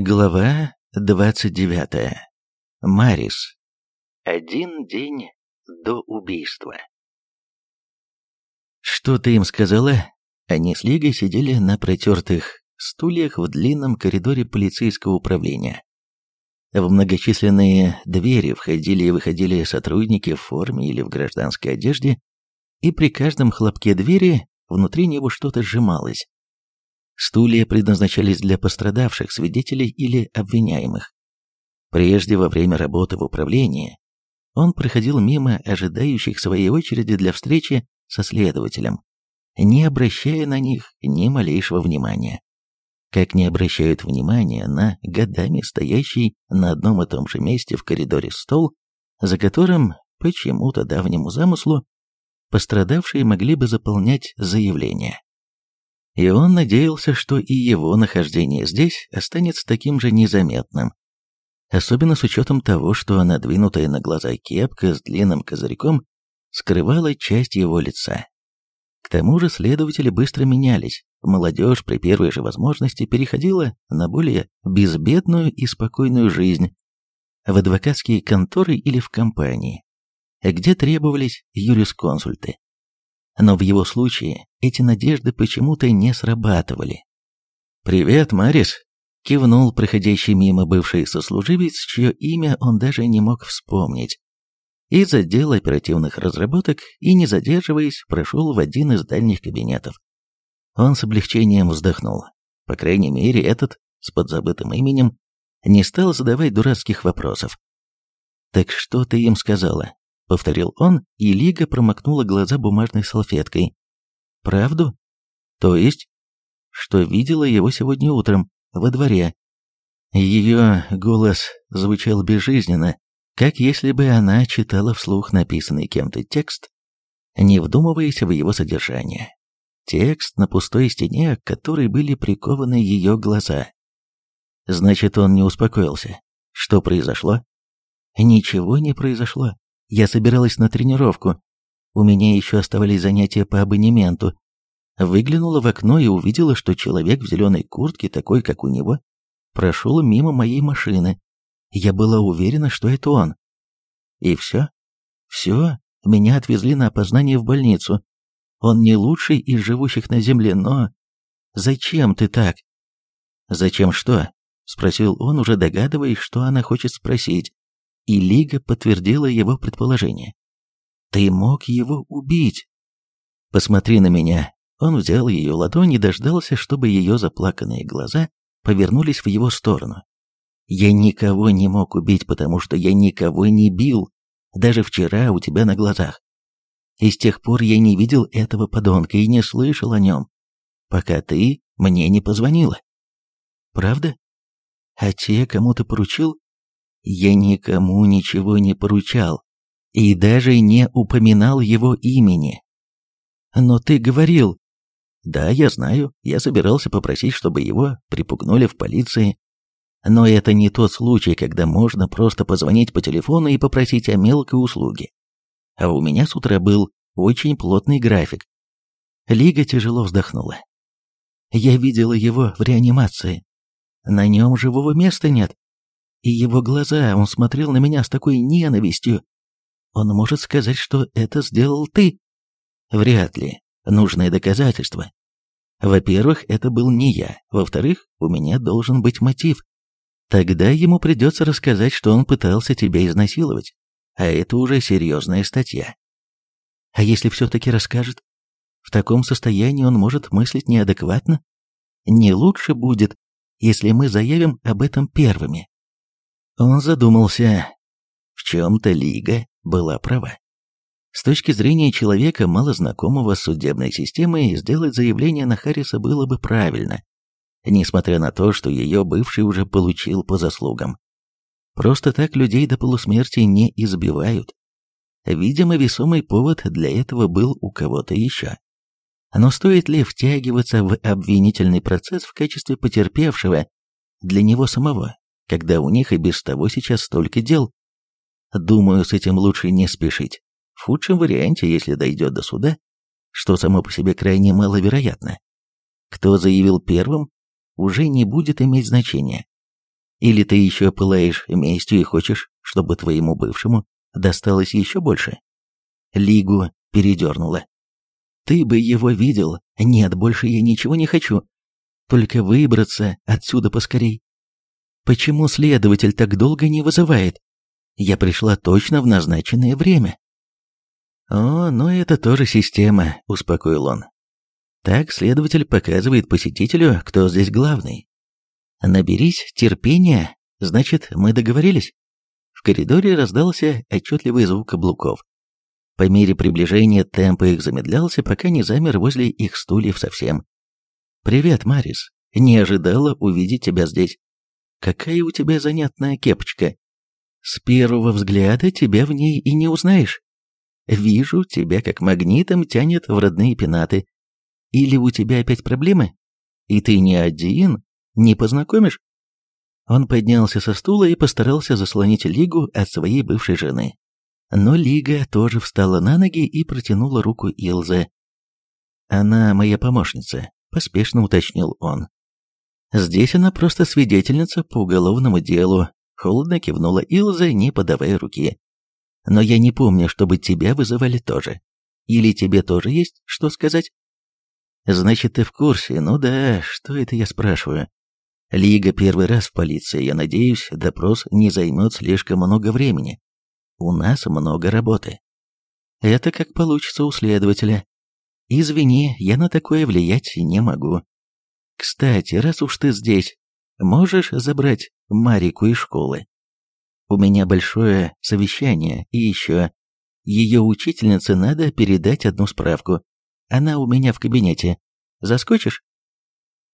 Глава 29. Марис. Один день до убийства. Что ты им сказала? Они с Лигой сидели на протертых стульях в длинном коридоре полицейского управления. В многочисленные двери входили и выходили сотрудники в форме или в гражданской одежде, и при каждом хлопке двери внутри него что-то сжималось, Стулья предназначались для пострадавших, свидетелей или обвиняемых. Прежде, во время работы в управлении, он проходил мимо ожидающих своей очереди для встречи со следователем, не обращая на них ни малейшего внимания. Как не обращают внимания на годами стоящий на одном и том же месте в коридоре стол, за которым, почему-то давнему замыслу, пострадавшие могли бы заполнять заявление и он надеялся, что и его нахождение здесь останется таким же незаметным. Особенно с учетом того, что надвинутая на глаза кепка с длинным козырьком скрывала часть его лица. К тому же следователи быстро менялись, молодежь при первой же возможности переходила на более безбедную и спокойную жизнь в адвокатские конторы или в компании, где требовались юрисконсульты но в его случае эти надежды почему-то не срабатывали. «Привет, Марис!» — кивнул проходящий мимо бывший сослуживец, чье имя он даже не мог вспомнить. Из отдела оперативных разработок и, не задерживаясь, прошел в один из дальних кабинетов. Он с облегчением вздохнул. По крайней мере, этот, с подзабытым именем, не стал задавать дурацких вопросов. «Так что ты им сказала?» — повторил он, и Лига промокнула глаза бумажной салфеткой. «Правду? То есть, что видела его сегодня утром, во дворе?» Ее голос звучал безжизненно, как если бы она читала вслух написанный кем-то текст, не вдумываясь в его содержание. Текст на пустой стене, к которой были прикованы ее глаза. Значит, он не успокоился. Что произошло? Ничего не произошло. Я собиралась на тренировку. У меня еще оставались занятия по абонементу. Выглянула в окно и увидела, что человек в зеленой куртке, такой, как у него, прошел мимо моей машины. Я была уверена, что это он. И все. Все. Меня отвезли на опознание в больницу. Он не лучший из живущих на земле, но... Зачем ты так? Зачем что? Спросил он, уже догадываясь, что она хочет спросить и Лига подтвердила его предположение. «Ты мог его убить!» «Посмотри на меня!» Он взял ее ладонь и дождался, чтобы ее заплаканные глаза повернулись в его сторону. «Я никого не мог убить, потому что я никого не бил, даже вчера у тебя на глазах. И с тех пор я не видел этого подонка и не слышал о нем, пока ты мне не позвонила». «Правда? А те, кому ты поручил, я никому ничего не поручал и даже не упоминал его имени. Но ты говорил... Да, я знаю, я собирался попросить, чтобы его припугнули в полиции. Но это не тот случай, когда можно просто позвонить по телефону и попросить о мелкой услуге. А у меня с утра был очень плотный график. Лига тяжело вздохнула. Я видела его в реанимации. На нем живого места нет и его глаза, он смотрел на меня с такой ненавистью. Он может сказать, что это сделал ты? Вряд ли. Нужные доказательства. Во-первых, это был не я. Во-вторых, у меня должен быть мотив. Тогда ему придется рассказать, что он пытался тебя изнасиловать. А это уже серьезная статья. А если все-таки расскажет? В таком состоянии он может мыслить неадекватно? Не лучше будет, если мы заявим об этом первыми. Он задумался. В чем-то Лига была права. С точки зрения человека, малознакомого с судебной системой, сделать заявление на Харриса было бы правильно, несмотря на то, что ее бывший уже получил по заслугам. Просто так людей до полусмерти не избивают. Видимо, весомый повод для этого был у кого-то еще. Но стоит ли втягиваться в обвинительный процесс в качестве потерпевшего для него самого? когда у них и без того сейчас столько дел. Думаю, с этим лучше не спешить. В худшем варианте, если дойдет до суда, что само по себе крайне маловероятно, кто заявил первым, уже не будет иметь значения. Или ты еще пылаешь местью и хочешь, чтобы твоему бывшему досталось еще больше? Лигу передернула. Ты бы его видел. Нет, больше я ничего не хочу. Только выбраться отсюда поскорей. Почему следователь так долго не вызывает? Я пришла точно в назначенное время. О, ну это тоже система, успокоил он. Так следователь показывает посетителю, кто здесь главный. Наберись терпения, значит, мы договорились. В коридоре раздался отчетливый звук каблуков. По мере приближения темп их замедлялся, пока не замер возле их стульев совсем. «Привет, Марис. Не ожидала увидеть тебя здесь какая у тебя занятная кепочка. С первого взгляда тебя в ней и не узнаешь. Вижу, тебя как магнитом тянет в родные пенаты. Или у тебя опять проблемы? И ты не один, не познакомишь?» Он поднялся со стула и постарался заслонить Лигу от своей бывшей жены. Но Лига тоже встала на ноги и протянула руку Илзе. «Она моя помощница», — поспешно уточнил он. Здесь она просто свидетельница по уголовному делу. Холодно кивнула Илза, не подавая руки. Но я не помню, чтобы тебя вызывали тоже. Или тебе тоже есть что сказать? Значит, ты в курсе. Ну да, что это я спрашиваю? Лига первый раз в полиции. Я надеюсь, допрос не займет слишком много времени. У нас много работы. Это как получится у следователя. Извини, я на такое влиять не могу. Кстати, раз уж ты здесь, можешь забрать Марику из школы? У меня большое совещание, и еще. Ее учительнице надо передать одну справку. Она у меня в кабинете. Заскочишь?